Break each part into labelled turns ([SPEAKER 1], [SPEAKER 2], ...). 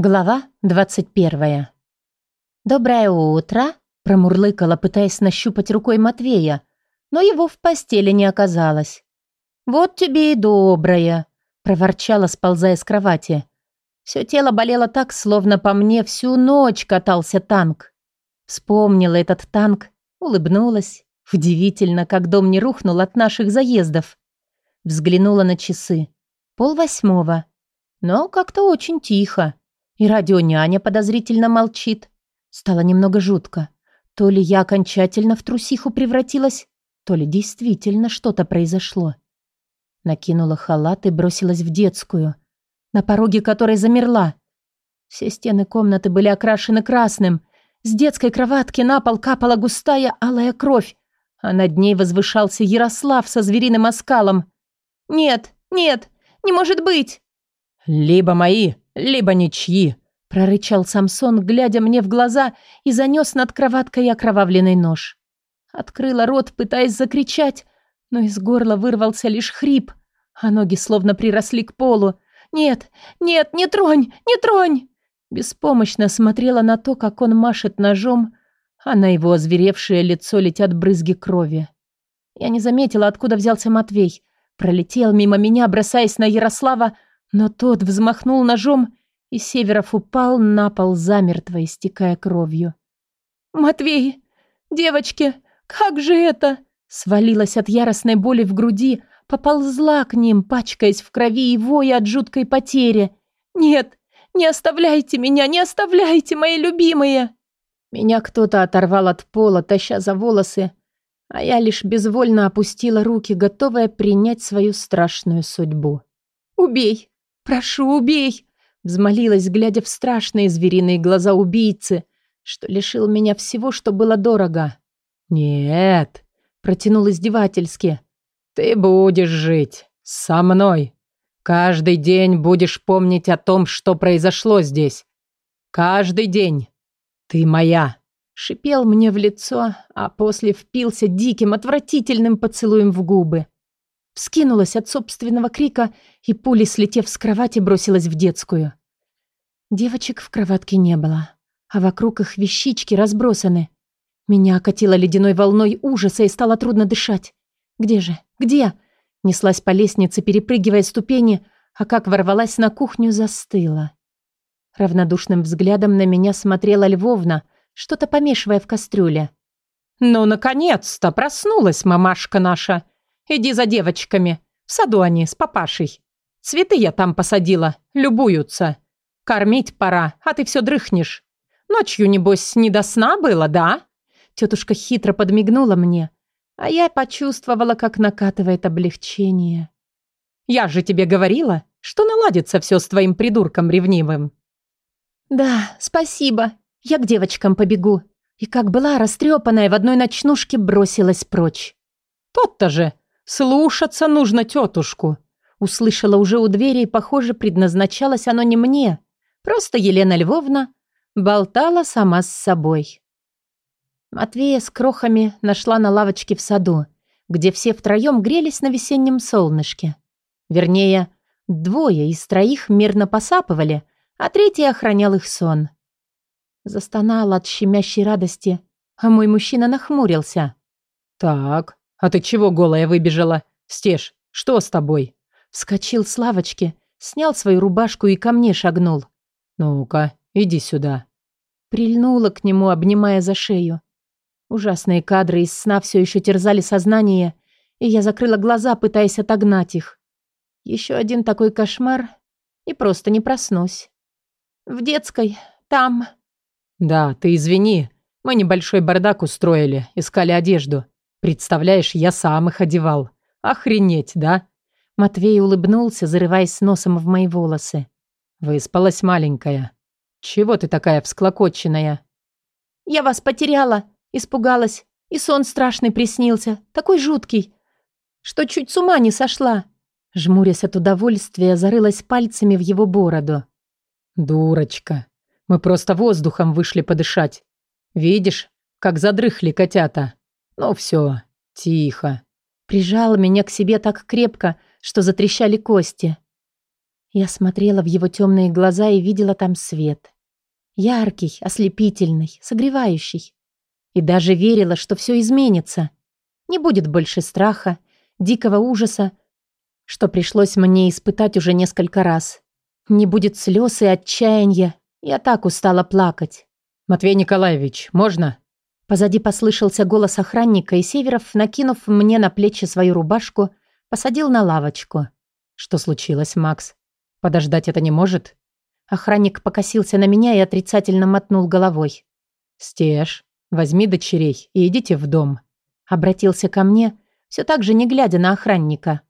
[SPEAKER 1] Глава 21. «Доброе утро!» – промурлыкала, пытаясь нащупать рукой Матвея, но его в постели не оказалось. «Вот тебе и доброе!» – проворчала, сползая с кровати. Все тело болело так, словно по мне всю ночь катался танк. Вспомнила этот танк, улыбнулась. Удивительно, как дом не рухнул от наших заездов. Взглянула на часы. Пол восьмого. Но как-то очень тихо. И радионяня подозрительно молчит. Стало немного жутко. То ли я окончательно в трусиху превратилась, то ли действительно что-то произошло. Накинула халат и бросилась в детскую, на пороге которой замерла. Все стены комнаты были окрашены красным. С детской кроватки на пол капала густая алая кровь, а над ней возвышался Ярослав со звериным оскалом. «Нет, нет, не может быть!»
[SPEAKER 2] «Либо мои, либо ничьи», – прорычал Самсон, глядя мне в глаза и занес над кроваткой окровавленный нож. Открыла рот, пытаясь закричать, но из горла вырвался лишь хрип, а ноги словно приросли к полу. «Нет, нет, не тронь, не тронь!» Беспомощно смотрела на то, как он машет ножом, а на его озверевшее лицо летят брызги крови. Я не заметила, откуда взялся Матвей. Пролетел мимо меня, бросаясь на Ярослава, но тот взмахнул ножом, и Северов упал на пол замертво, истекая кровью. «Матвей! Девочки! Как же это?» Свалилась от яростной боли в груди, поползла к ним, пачкаясь в крови и воя от жуткой потери. «Нет! Не оставляйте меня! Не оставляйте, мои любимые!» Меня кто-то оторвал от пола, таща за волосы, а я лишь безвольно опустила руки, готовая принять свою страшную судьбу. «Убей! «Прошу, убей!» Взмолилась, глядя в страшные звериные глаза убийцы, что лишил меня всего, что было дорого. «Нет!» — протянул издевательски. «Ты будешь жить. Со мной. Каждый день будешь помнить о том, что произошло здесь. Каждый день. Ты моя!» Шипел мне в лицо, а после впился диким, отвратительным поцелуем в губы. Вскинулась от собственного крика и пулей, слетев с кровати, бросилась в детскую. Девочек в кроватке не было, а вокруг их вещички разбросаны. Меня окатило ледяной волной ужаса и стало трудно дышать. «Где же? Где?» Неслась по лестнице, перепрыгивая ступени, а как ворвалась на кухню, застыла. Равнодушным взглядом на меня смотрела Львовна, что-то помешивая в кастрюле.
[SPEAKER 3] «Ну, наконец-то проснулась мамашка наша!» Иди за девочками. В саду они, с папашей. Цветы я там посадила, любуются. Кормить пора, а ты все дрыхнешь. Ночью, небось, не до сна было, да?»
[SPEAKER 1] Тетушка хитро подмигнула мне, а я почувствовала, как накатывает облегчение.
[SPEAKER 3] «Я же тебе говорила, что наладится все с твоим придурком ревнивым».
[SPEAKER 1] «Да, спасибо. Я к девочкам побегу». И как была растрепанная в одной ночнушке бросилась прочь.
[SPEAKER 3] «Тот-то же. «Слушаться нужно тетушку!»
[SPEAKER 1] Услышала уже у двери, и, похоже, предназначалось оно не мне. Просто Елена Львовна болтала сама с собой. Матвея с крохами нашла на лавочке в саду, где все втроем грелись на весеннем солнышке. Вернее, двое из троих мирно посапывали, а третий охранял их сон. Застонала от щемящей радости, а мой мужчина нахмурился.
[SPEAKER 2] «Так, «А ты чего голая выбежала? Стеж, что с тобой?»
[SPEAKER 1] Вскочил с лавочки, снял свою рубашку и ко мне шагнул.
[SPEAKER 2] «Ну-ка, иди сюда».
[SPEAKER 1] Прильнула к нему, обнимая за шею. Ужасные кадры из сна все еще терзали сознание, и я закрыла глаза, пытаясь отогнать их. Еще один такой кошмар, и просто не проснусь. В детской, там...
[SPEAKER 2] «Да, ты извини, мы небольшой бардак устроили, искали одежду. Представляешь, я сам их одевал. Охренеть, да?
[SPEAKER 1] Матвей улыбнулся, зарываясь носом в мои волосы.
[SPEAKER 2] Выспалась маленькая. Чего ты такая всклокоченная?
[SPEAKER 1] Я вас потеряла, испугалась, и сон страшный приснился, такой жуткий, что чуть с ума не сошла. Жмурясь от удовольствия, зарылась пальцами в его бороду.
[SPEAKER 2] «Дурочка, мы просто воздухом вышли подышать. Видишь, как задрыхли котята?» «Ну все, тихо».
[SPEAKER 1] Прижала меня к себе так крепко, что затрещали кости. Я смотрела в его темные глаза и видела там свет. Яркий, ослепительный, согревающий. И даже верила, что все изменится. Не будет больше страха, дикого ужаса, что пришлось мне испытать уже несколько раз. Не будет слез и отчаяния. Я так устала плакать.
[SPEAKER 3] «Матвей Николаевич, можно?»
[SPEAKER 1] Позади послышался голос охранника, и Северов, накинув мне на плечи свою рубашку, посадил на лавочку.
[SPEAKER 3] «Что случилось, Макс? Подождать это не может?»
[SPEAKER 1] Охранник покосился на меня и отрицательно мотнул головой.
[SPEAKER 3] «Стеж, возьми дочерей и идите в дом».
[SPEAKER 1] Обратился ко мне, все так же не глядя на охранника.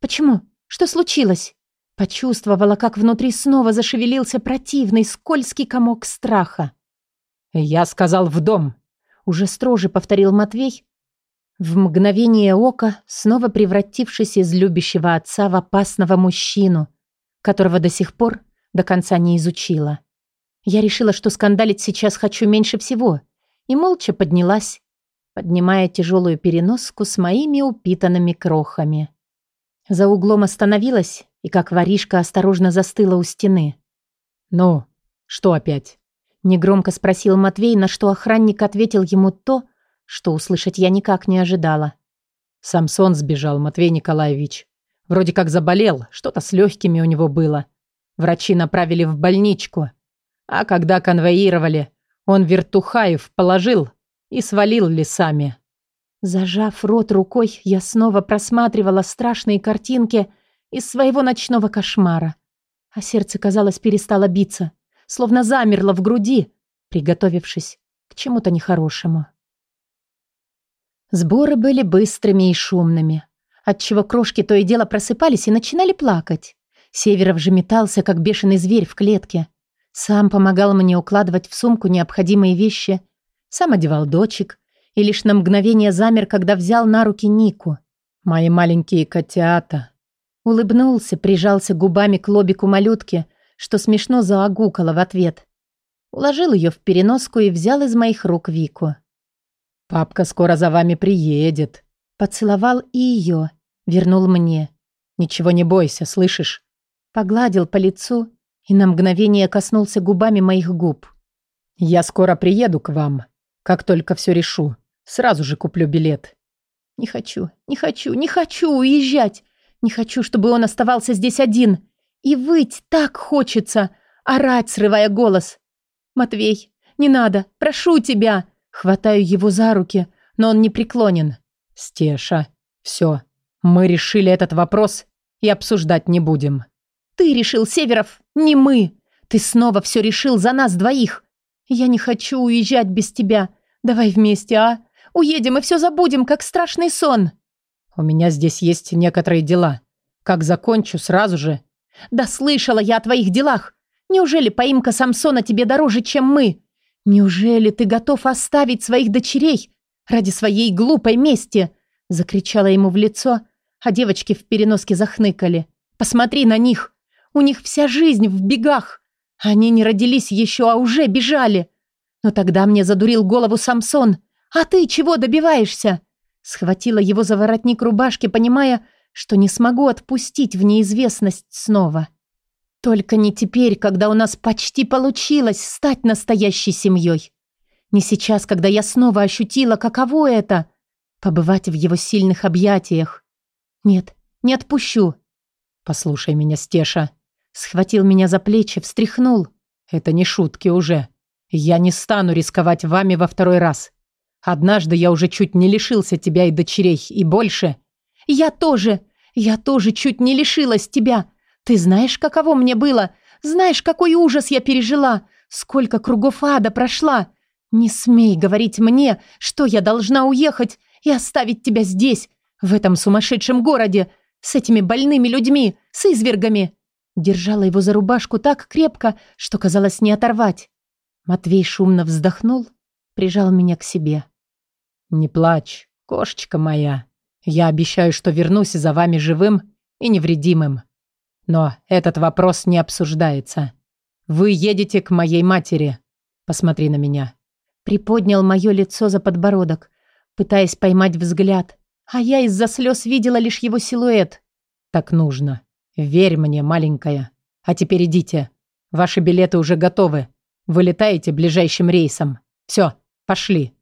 [SPEAKER 1] «Почему? Что случилось?» Почувствовала, как внутри снова зашевелился противный, скользкий комок страха.
[SPEAKER 3] «Я сказал в дом», —
[SPEAKER 1] уже строже повторил Матвей, в мгновение ока снова превратившись из любящего отца в опасного мужчину, которого до сих пор до конца не изучила. Я решила, что скандалить сейчас хочу меньше всего, и молча поднялась, поднимая тяжелую переноску с моими упитанными крохами. За углом остановилась и, как воришка, осторожно застыла у стены.
[SPEAKER 3] «Ну, что опять?»
[SPEAKER 1] Негромко спросил Матвей, на что охранник ответил ему то, что услышать я никак не ожидала.
[SPEAKER 3] Самсон сбежал, Матвей Николаевич. Вроде как заболел, что-то с легкими у него было. Врачи направили в больничку. А когда конвоировали, он вертухаев положил и свалил лесами.
[SPEAKER 1] Зажав рот рукой, я снова просматривала страшные картинки из своего ночного кошмара. А сердце, казалось, перестало биться словно замерла в груди, приготовившись к чему-то нехорошему. Сборы были быстрыми и шумными, отчего крошки то и дело просыпались и начинали плакать. Северов же метался, как бешеный зверь в клетке. Сам помогал мне укладывать в сумку необходимые вещи, сам одевал дочек и лишь на мгновение замер, когда взял на руки Нику.
[SPEAKER 3] «Мои маленькие котята!»
[SPEAKER 1] Улыбнулся, прижался губами к лобику малютки, что смешно заагукала в ответ. Уложил ее в переноску и взял из моих рук Вику.
[SPEAKER 3] «Папка скоро за вами приедет».
[SPEAKER 1] Поцеловал и ее, вернул мне.
[SPEAKER 3] «Ничего не бойся, слышишь?»
[SPEAKER 1] Погладил по лицу и на мгновение коснулся губами моих губ.
[SPEAKER 3] «Я скоро приеду к вам. Как только все решу, сразу же куплю билет».
[SPEAKER 1] «Не хочу, не хочу, не хочу уезжать. Не хочу, чтобы он оставался здесь один. И выть так хочется, орать, срывая голос. «Матвей, не надо, прошу тебя!» Хватаю его за руки, но он не преклонен.
[SPEAKER 3] «Стеша, все, мы решили этот вопрос и обсуждать не будем».
[SPEAKER 1] «Ты решил, Северов, не мы! Ты снова все решил за нас двоих! Я не хочу уезжать без тебя. Давай вместе, а? Уедем и все забудем, как страшный сон!»
[SPEAKER 3] «У меня здесь есть некоторые дела. Как закончу, сразу же
[SPEAKER 1] да слышала я о твоих делах. Неужели поимка Самсона тебе дороже, чем мы? Неужели ты готов оставить своих дочерей ради своей глупой мести?» Закричала ему в лицо, а девочки в переноске захныкали. «Посмотри на них! У них вся жизнь в бегах! Они не родились еще, а уже бежали! Но тогда мне задурил голову Самсон. А ты чего добиваешься?» Схватила его за воротник рубашки, понимая, что не смогу отпустить в неизвестность снова. Только не теперь, когда у нас почти получилось стать настоящей семьей. Не сейчас, когда я снова ощутила, каково это — побывать в его сильных объятиях. Нет, не отпущу.
[SPEAKER 3] «Послушай меня, Стеша».
[SPEAKER 1] Схватил меня за плечи, встряхнул.
[SPEAKER 3] «Это не шутки уже. Я не стану рисковать вами во второй раз. Однажды я уже чуть не лишился тебя и дочерей, и больше.
[SPEAKER 1] «Я тоже! Я тоже чуть не лишилась тебя! Ты знаешь, каково мне было? Знаешь, какой ужас я пережила? Сколько кругов ада прошла! Не смей говорить мне, что я должна уехать и оставить тебя здесь, в этом сумасшедшем городе, с этими больными людьми, с извергами!» Держала его за рубашку так крепко, что казалось не оторвать. Матвей шумно вздохнул, прижал меня к себе.
[SPEAKER 3] «Не плачь, кошечка моя», я обещаю, что вернусь за вами живым и невредимым. Но этот вопрос не обсуждается. Вы едете к моей матери. Посмотри на меня».
[SPEAKER 1] Приподнял мое лицо за подбородок, пытаясь поймать взгляд, а я из-за слез видела лишь его силуэт.
[SPEAKER 3] «Так нужно. Верь мне, маленькая. А теперь идите. Ваши билеты уже готовы. Вылетаете ближайшим рейсом. Все, пошли».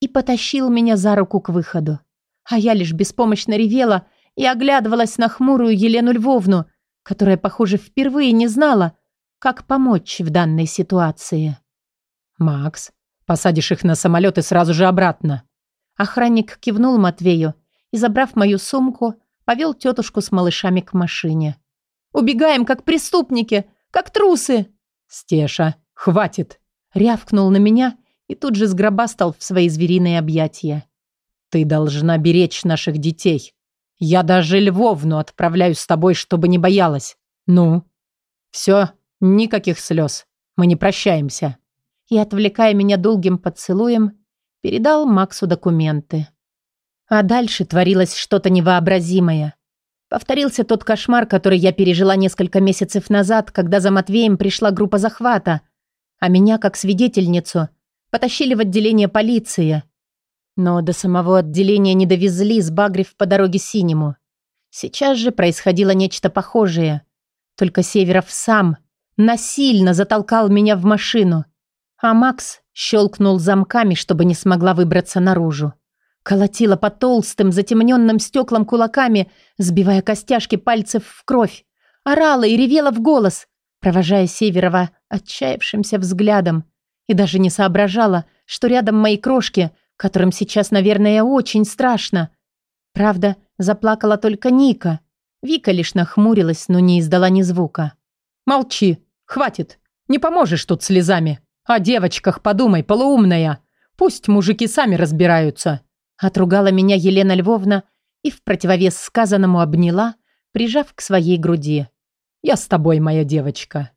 [SPEAKER 1] И потащил меня за руку к выходу. А я лишь беспомощно ревела и оглядывалась на хмурую Елену Львовну, которая, похоже, впервые не знала, как помочь в данной ситуации.
[SPEAKER 3] «Макс, посадишь их на самолет и сразу же обратно».
[SPEAKER 1] Охранник кивнул Матвею и, забрав мою сумку, повел тетушку с малышами к машине. «Убегаем, как преступники, как трусы!»
[SPEAKER 3] «Стеша, хватит!»
[SPEAKER 1] рявкнул на меня и тут же сгробастал в свои звериные объятия.
[SPEAKER 3] «Ты должна беречь наших детей. Я даже Львовну отправляю с тобой, чтобы не боялась. Ну? Все, никаких слез. Мы не прощаемся».
[SPEAKER 1] И, отвлекая меня долгим поцелуем, передал Максу документы. А дальше творилось что-то невообразимое. Повторился тот кошмар, который я пережила несколько месяцев назад, когда за Матвеем пришла группа захвата, а меня, как свидетельницу, потащили в отделение полиции. Но до самого отделения не довезли, сбагрив по дороге синему. Сейчас же происходило нечто похожее. Только Северов сам насильно затолкал меня в машину, а Макс щелкнул замками, чтобы не смогла выбраться наружу. Колотила по толстым, затемненным стеклам кулаками, сбивая костяшки пальцев в кровь. Орала и ревела в голос, провожая Северова отчаявшимся взглядом. И даже не соображала, что рядом мои крошки, которым сейчас, наверное, очень страшно. Правда, заплакала только Ника. Вика лишь нахмурилась, но не издала ни звука.
[SPEAKER 3] «Молчи! Хватит! Не поможешь тут слезами! О девочках подумай, полуумная! Пусть мужики сами разбираются!»
[SPEAKER 1] Отругала меня Елена Львовна и в противовес сказанному обняла, прижав к своей груди.
[SPEAKER 3] «Я с тобой, моя девочка».